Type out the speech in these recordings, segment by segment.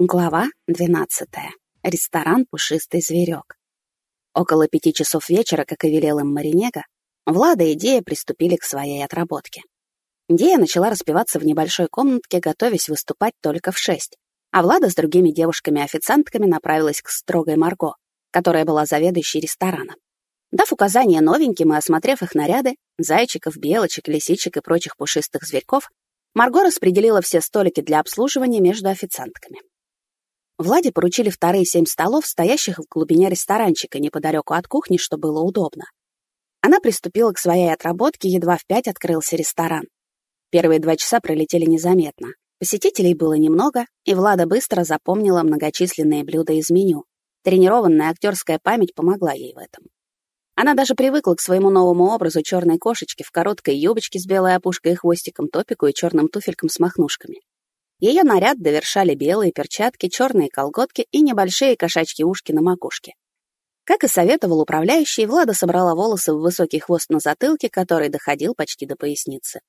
Глава 12. Ресторан «Пушистый зверек». Около пяти часов вечера, как и велел им Маринега, Влада и Дея приступили к своей отработке. Дея начала распеваться в небольшой комнатке, готовясь выступать только в шесть, а Влада с другими девушками-официантками направилась к строгой Марго, которая была заведующей рестораном. Дав указания новеньким и осмотрев их наряды, зайчиков, белочек, лисичек и прочих пушистых зверьков, Марго распределила все столики для обслуживания между официантками. Владе поручили вторые семь столов, стоящих в глубине ресторанчика, неподалеку от кухни, что было удобно. Она приступила к своей отработке, едва в пять открылся ресторан. Первые два часа пролетели незаметно. Посетителей было немного, и Влада быстро запомнила многочисленные блюда из меню. Тренированная актерская память помогла ей в этом. Она даже привыкла к своему новому образу черной кошечки в короткой юбочке с белой опушкой и хвостиком, топику и черным туфелькам с махнушками. Ее наряд довершали белые перчатки, черные колготки и небольшие кошачьи ушки на макушке. Как и советовал управляющий, Влада собрала волосы в высокий хвост на затылке, который доходил почти до поясницы.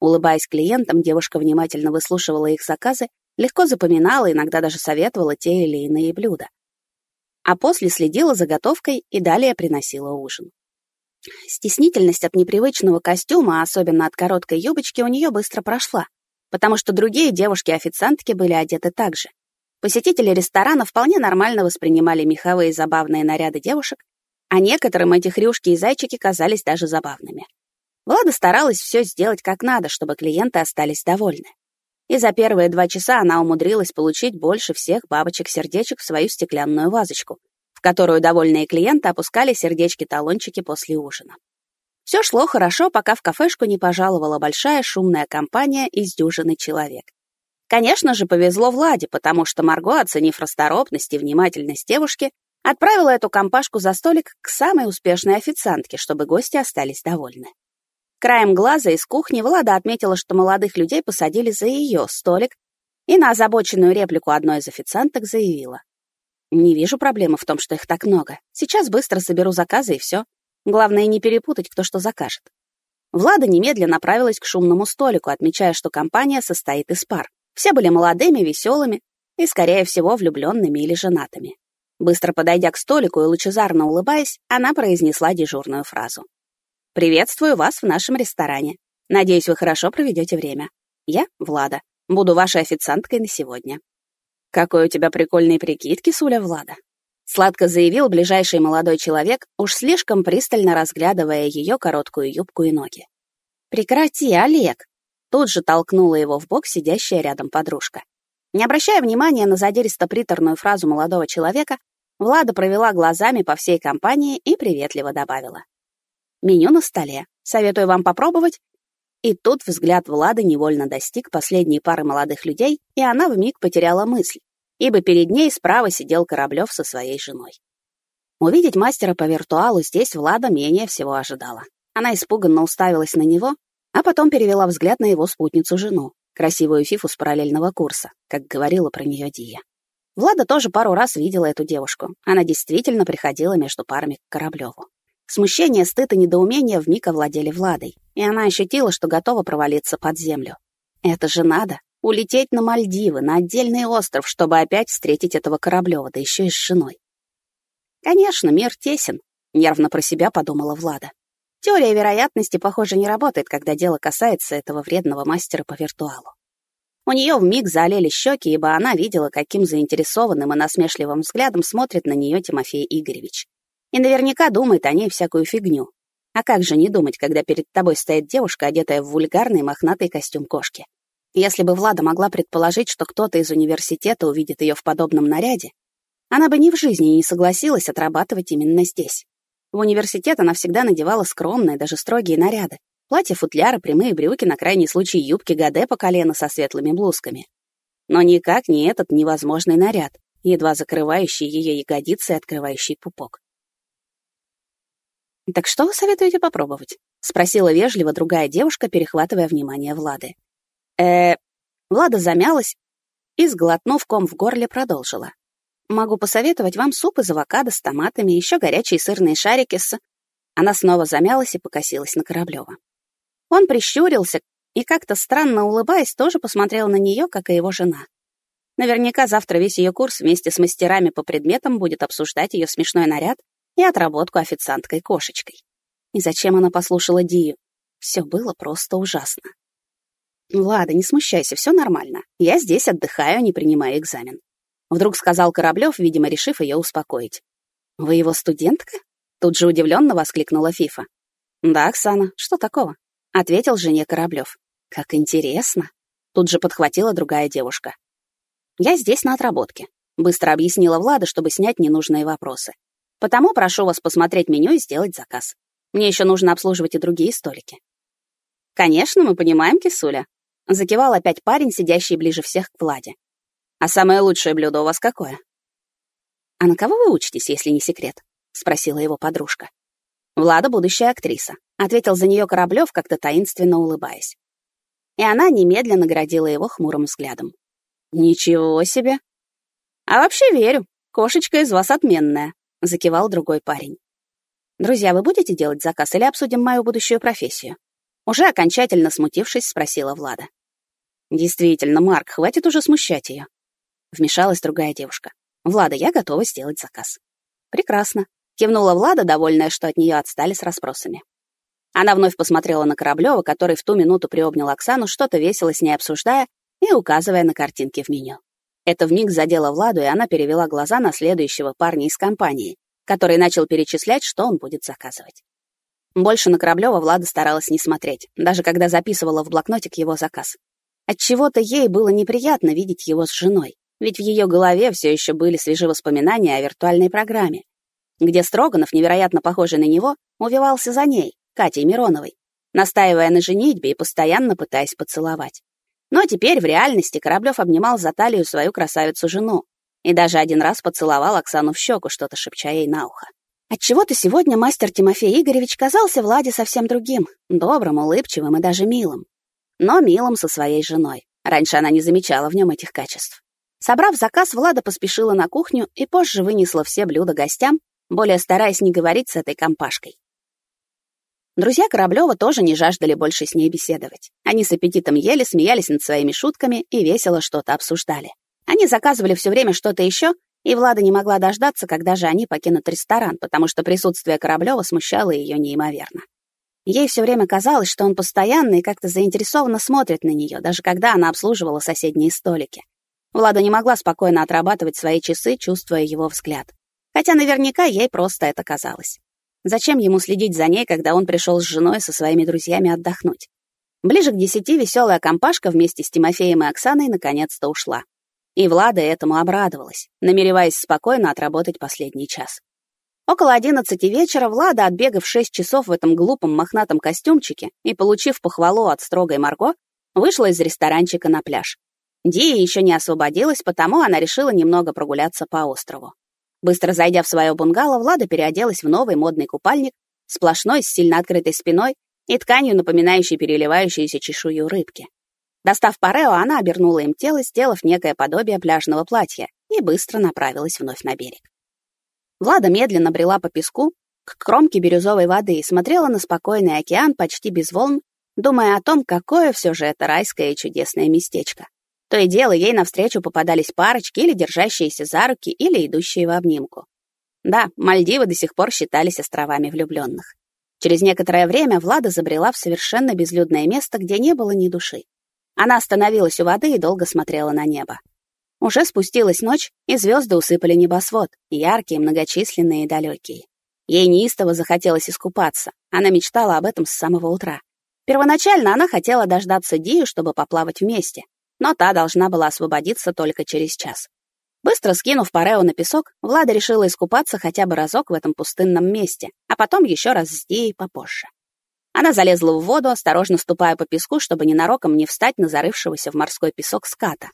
Улыбаясь клиентам, девушка внимательно выслушивала их заказы, легко запоминала, иногда даже советовала те или иные блюда. А после следила за готовкой и далее приносила ужин. Стеснительность от непривычного костюма, особенно от короткой юбочки, у нее быстро прошла потому что другие девушки-официантки были одеты так же. Посетители ресторана вполне нормально воспринимали меховые забавные наряды девушек, а некоторым эти хрюшки и зайчики казались даже забавными. Влада старалась все сделать как надо, чтобы клиенты остались довольны. И за первые два часа она умудрилась получить больше всех бабочек-сердечек в свою стеклянную вазочку, в которую довольные клиенты опускали сердечки-талончики после ужина. Все шло хорошо, пока в кафешку не пожаловала большая шумная компания из дюжины человек. Конечно же, повезло Владе, потому что Марго, оценив расторопность и внимательность девушки, отправила эту компашку за столик к самой успешной официантке, чтобы гости остались довольны. Краем глаза из кухни Влада отметила, что молодых людей посадили за ее столик, и на озабоченную реплику одной из официанток заявила. «Не вижу проблемы в том, что их так много. Сейчас быстро соберу заказы и все. Главное, не перепутать, кто что закажет. Влада немедленно направилась к шумному столику, отмечая, что компания состоит из пар. Все были молодыми, веселыми и, скорее всего, влюбленными или женатыми. Быстро подойдя к столику и лучезарно улыбаясь, она произнесла дежурную фразу. «Приветствую вас в нашем ресторане. Надеюсь, вы хорошо проведете время. Я Влада. Буду вашей официанткой на сегодня». «Какой у тебя прикольный прикид, кисуля Влада», Сладко заявил ближайший молодой человек, уж слишком пристально разглядывая ее короткую юбку и ноги. «Прекрати, Олег!» Тут же толкнула его в бок сидящая рядом подружка. Не обращая внимания на задиристо-приторную фразу молодого человека, Влада провела глазами по всей компании и приветливо добавила. «Меню на столе. Советую вам попробовать». И тут взгляд Влады невольно достиг последней пары молодых людей, и она вмиг потеряла мысль, ибо перед ней справа сидел Кораблев со своей женой. Увидеть мастера по виртуалу здесь Влада менее всего ожидала. Она испуганно уставилась на него, а потом перевела взгляд на его спутницу-жену, красивую фифу с параллельного курса, как говорила про нее Дия. Влада тоже пару раз видела эту девушку. Она действительно приходила между парами к Кораблеву. Смущение, стыд и недоумение вмиг овладели Владой, и она ощутила, что готова провалиться под землю. Это же надо Улететь на Мальдивы, на отдельный остров, чтобы опять встретить этого Кораблёва, да еще и с женой. Конечно, мир тесен, нервно про себя подумала Влада. Теория вероятности, похоже, не работает, когда дело касается этого вредного мастера по виртуалу. У нее вмиг залили щеки, ибо она видела, каким заинтересованным и насмешливым взглядом смотрит на нее Тимофей Игоревич. И наверняка думает о ней всякую фигню. А как же не думать, когда перед тобой стоит девушка, одетая в вульгарный мохнатый костюм кошки? Если бы Влада могла предположить, что кто-то из университета увидит ее в подобном наряде, она бы ни в жизни не согласилась отрабатывать именно здесь. В университет она всегда надевала скромные, даже строгие наряды. Платья-футляры, прямые брюки, на крайний случай юбки гаде по колено со светлыми блузками. Но никак не этот невозможный наряд, едва закрывающий ее ягодицы и открывающий пупок. «Так что вы советуете попробовать?» — спросила вежливо другая девушка, перехватывая внимание Влады э Влада замялась и, сглотнув ком в горле, продолжила. «Могу посоветовать вам суп из авокадо с томатами, еще горячие сырные шарики с...» Она снова замялась и покосилась на Кораблева. Он прищурился и, как-то странно улыбаясь, тоже посмотрел на нее, как и его жена. Наверняка завтра весь ее курс вместе с мастерами по предметам будет обсуждать ее смешной наряд и отработку официанткой-кошечкой. И зачем она послушала Дию? Все было просто ужасно. «Влада, не смущайся, все нормально. Я здесь отдыхаю, не принимаю экзамен». Вдруг сказал Кораблев, видимо, решив ее успокоить. «Вы его студентка?» Тут же удивленно воскликнула Фифа. «Да, Оксана, что такого?» Ответил жене Кораблев. «Как интересно!» Тут же подхватила другая девушка. «Я здесь на отработке», — быстро объяснила Влада, чтобы снять ненужные вопросы. «Потому прошу вас посмотреть меню и сделать заказ. Мне еще нужно обслуживать и другие столики». «Конечно, мы понимаем, кисуля», — закивал опять парень, сидящий ближе всех к Владе. «А самое лучшее блюдо у вас какое?» «А на кого вы учитесь, если не секрет?» — спросила его подружка. «Влада — будущая актриса», — ответил за нее Кораблев, как-то таинственно улыбаясь. И она немедленно наградила его хмурым взглядом. «Ничего себе!» «А вообще верю, кошечка из вас отменная», — закивал другой парень. «Друзья, вы будете делать заказ или обсудим мою будущую профессию?» Уже окончательно смутившись, спросила Влада. «Действительно, Марк, хватит уже смущать ее. Вмешалась другая девушка. «Влада, я готова сделать заказ». «Прекрасно», — кивнула Влада, довольная, что от нее отстали с расспросами. Она вновь посмотрела на Кораблёва, который в ту минуту приобнял Оксану, что-то весело с ней обсуждая и указывая на картинки в меню. Это вмиг задело Владу, и она перевела глаза на следующего парня из компании, который начал перечислять, что он будет заказывать. Больше на Кораблёва Влада старалась не смотреть, даже когда записывала в блокнотик его заказ. Отчего-то ей было неприятно видеть его с женой, ведь в ее голове все еще были свежи воспоминания о виртуальной программе, где Строганов, невероятно похожий на него, увивался за ней, Катей Мироновой, настаивая на женитьбе и постоянно пытаясь поцеловать. Но теперь в реальности Кораблёв обнимал за талию свою красавицу-жену и даже один раз поцеловал Оксану в щеку, что-то шепча ей на ухо. Отчего-то сегодня мастер Тимофей Игоревич казался Владе совсем другим, добрым, улыбчивым и даже милым. Но милым со своей женой. Раньше она не замечала в нем этих качеств. Собрав заказ, Влада поспешила на кухню и позже вынесла все блюда гостям, более стараясь не говорить с этой компашкой. Друзья Кораблёва тоже не жаждали больше с ней беседовать. Они с аппетитом ели, смеялись над своими шутками и весело что-то обсуждали. Они заказывали все время что-то еще, и Влада не могла дождаться, когда же они покинут ресторан, потому что присутствие Кораблёва смущало ее неимоверно. Ей все время казалось, что он постоянно и как-то заинтересованно смотрит на нее, даже когда она обслуживала соседние столики. Влада не могла спокойно отрабатывать свои часы, чувствуя его взгляд. Хотя наверняка ей просто это казалось. Зачем ему следить за ней, когда он пришел с женой со своими друзьями отдохнуть? Ближе к десяти веселая компашка вместе с Тимофеем и Оксаной наконец-то ушла. И Влада этому обрадовалась, намереваясь спокойно отработать последний час. Около одиннадцати вечера Влада, отбегав шесть часов в этом глупом мохнатом костюмчике и получив похвалу от строгой Марго, вышла из ресторанчика на пляж. Дия еще не освободилась, потому она решила немного прогуляться по острову. Быстро зайдя в свое бунгало, Влада переоделась в новый модный купальник, сплошной, с сильно открытой спиной и тканью, напоминающей переливающуюся чешую рыбки. Достав парео, она обернула им тело, сделав некое подобие пляжного платья, и быстро направилась вновь на берег. Влада медленно брела по песку к кромке бирюзовой воды и смотрела на спокойный океан почти без волн, думая о том, какое все же это райское и чудесное местечко. То и дело ей навстречу попадались парочки или держащиеся за руки, или идущие в обнимку. Да, Мальдивы до сих пор считались островами влюбленных. Через некоторое время Влада забрела в совершенно безлюдное место, где не было ни души. Она остановилась у воды и долго смотрела на небо. Уже спустилась ночь, и звезды усыпали небосвод, яркие, многочисленные и далекие. Ей неистово захотелось искупаться. Она мечтала об этом с самого утра. Первоначально она хотела дождаться Дию, чтобы поплавать вместе, но та должна была освободиться только через час. Быстро скинув парео на песок, Влада решила искупаться хотя бы разок в этом пустынном месте, а потом еще раз с Дией попозже. Она залезла в воду, осторожно ступая по песку, чтобы ненароком не встать на зарывшегося в морской песок ската.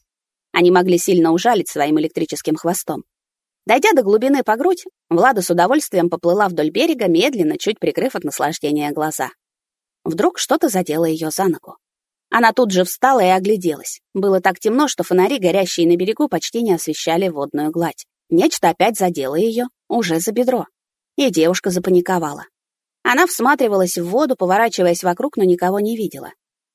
Они могли сильно ужалить своим электрическим хвостом. Дойдя до глубины по грудь, Влада с удовольствием поплыла вдоль берега, медленно, чуть прикрыв от наслаждения глаза. Вдруг что-то задело ее за ногу. Она тут же встала и огляделась. Было так темно, что фонари, горящие на берегу, почти не освещали водную гладь. Нечто опять задело ее, уже за бедро. И девушка запаниковала. Она всматривалась в воду, поворачиваясь вокруг, но никого не видела.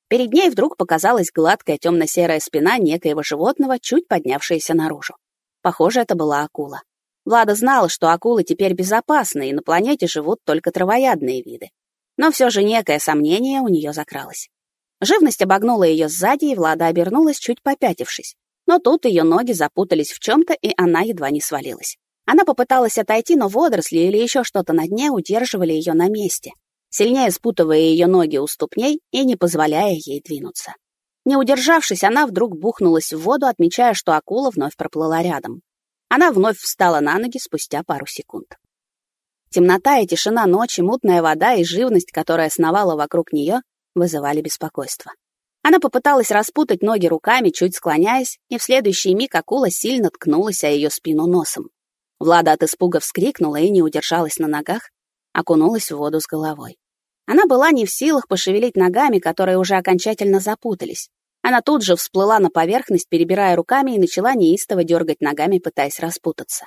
Перед ней вдруг показалась гладкая темно-серая спина некоего животного, чуть поднявшаяся наружу. Похоже, это была акула. Влада знала, что акулы теперь безопасны, и на планете живут только травоядные виды. Но все же некое сомнение у нее закралось. Живность обогнула ее сзади, и Влада обернулась, чуть попятившись. Но тут ее ноги запутались в чем-то, и она едва не свалилась. Она попыталась отойти, но водоросли или еще что-то на дне удерживали ее на месте, сильнее спутывая ее ноги у ступней и не позволяя ей двинуться. Не удержавшись, она вдруг бухнулась в воду, отмечая, что акула вновь проплыла рядом. Она вновь встала на ноги спустя пару секунд. Темнота и тишина ночи, мутная вода и живность, которая сновала вокруг нее, вызывали беспокойство. Она попыталась распутать ноги руками, чуть склоняясь, и в следующий миг акула сильно ткнулась о ее спину носом. Влада от испуга вскрикнула и не удержалась на ногах, окунулась в воду с головой. Она была не в силах пошевелить ногами, которые уже окончательно запутались. Она тут же всплыла на поверхность, перебирая руками, и начала неистово дергать ногами, пытаясь распутаться.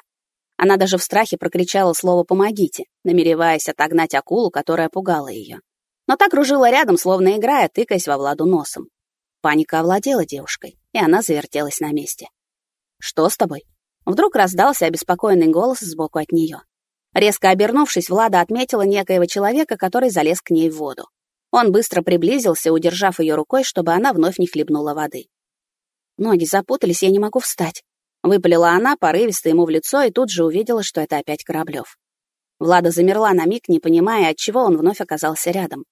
Она даже в страхе прокричала слово «помогите», намереваясь отогнать акулу, которая пугала ее. Но так кружила рядом, словно играя, тыкаясь во Владу носом. Паника овладела девушкой, и она завертелась на месте. «Что с тобой?» Вдруг раздался обеспокоенный голос сбоку от нее. Резко обернувшись, Влада отметила некоего человека, который залез к ней в воду. Он быстро приблизился, удержав ее рукой, чтобы она вновь не хлебнула воды. «Ноги запутались, я не могу встать», — выпалила она, порывисто ему в лицо, и тут же увидела, что это опять Кораблев. Влада замерла на миг, не понимая, от чего он вновь оказался рядом.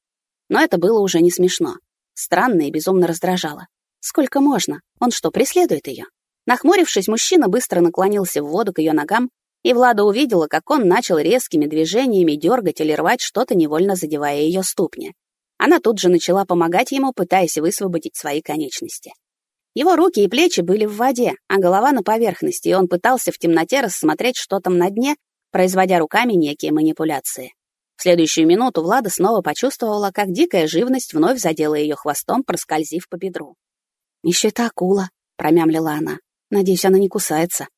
Но это было уже не смешно. Странно и безумно раздражало. Сколько можно? Он что, преследует ее? Нахмурившись, мужчина быстро наклонился в воду к ее ногам, и Влада увидела, как он начал резкими движениями дергать или рвать что-то, невольно задевая ее ступни. Она тут же начала помогать ему, пытаясь высвободить свои конечности. Его руки и плечи были в воде, а голова на поверхности, и он пытался в темноте рассмотреть, что там на дне, производя руками некие манипуляции. В следующую минуту Влада снова почувствовала, как дикая живность вновь задела ее хвостом, проскользив по бедру. «Еще это акула», — промямлила она. «Надеюсь, она не кусается».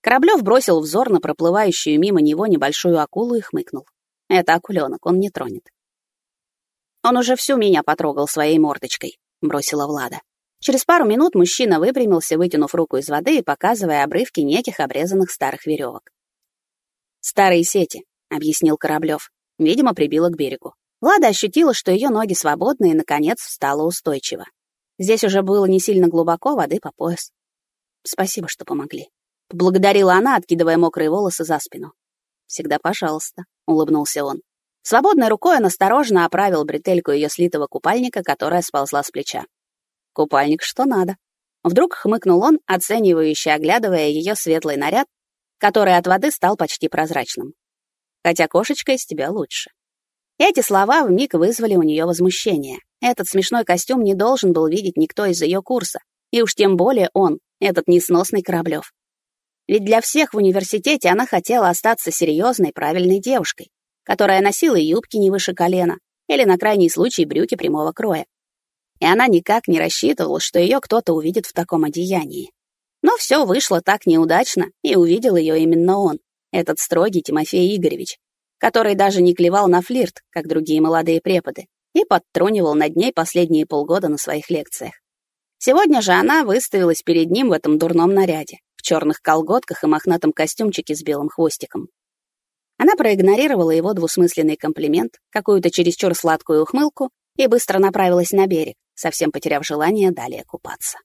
Кораблев бросил взор на проплывающую мимо него небольшую акулу и хмыкнул. «Это акуленок, он не тронет. Он уже всю меня потрогал своей мордочкой, бросила Влада. Через пару минут мужчина выпрямился, вытянув руку из воды и показывая обрывки неких обрезанных старых веревок. «Старые сети», — объяснил Кораблев. Видимо, прибило к берегу. Влада ощутила, что ее ноги свободны и, наконец, встала устойчиво. Здесь уже было не сильно глубоко, воды по пояс. «Спасибо, что помогли», — поблагодарила она, откидывая мокрые волосы за спину. «Всегда пожалуйста», — улыбнулся он. Свободной рукой он осторожно оправил бретельку ее слитого купальника, которая сползла с плеча. Купальник что надо. Вдруг хмыкнул он, оценивающе оглядывая ее светлый наряд, который от воды стал почти прозрачным. Хотя кошечка из тебя лучше. Эти слова вмиг вызвали у нее возмущение. Этот смешной костюм не должен был видеть никто из ее курса, и уж тем более он, этот несносный Кораблев. Ведь для всех в университете она хотела остаться серьезной, правильной девушкой, которая носила юбки не выше колена или, на крайний случай, брюки прямого кроя. И она никак не рассчитывала, что ее кто-то увидит в таком одеянии. Но все вышло так неудачно, и увидел ее именно он, этот строгий Тимофей Игоревич, который даже не клевал на флирт, как другие молодые преподы, и подтрунивал над ней последние полгода на своих лекциях. Сегодня же она выставилась перед ним в этом дурном наряде, в черных колготках и мохнатом костюмчике с белым хвостиком. Она проигнорировала его двусмысленный комплимент, какую-то чересчур сладкую ухмылку и быстро направилась на берег, совсем потеряв желание далее купаться.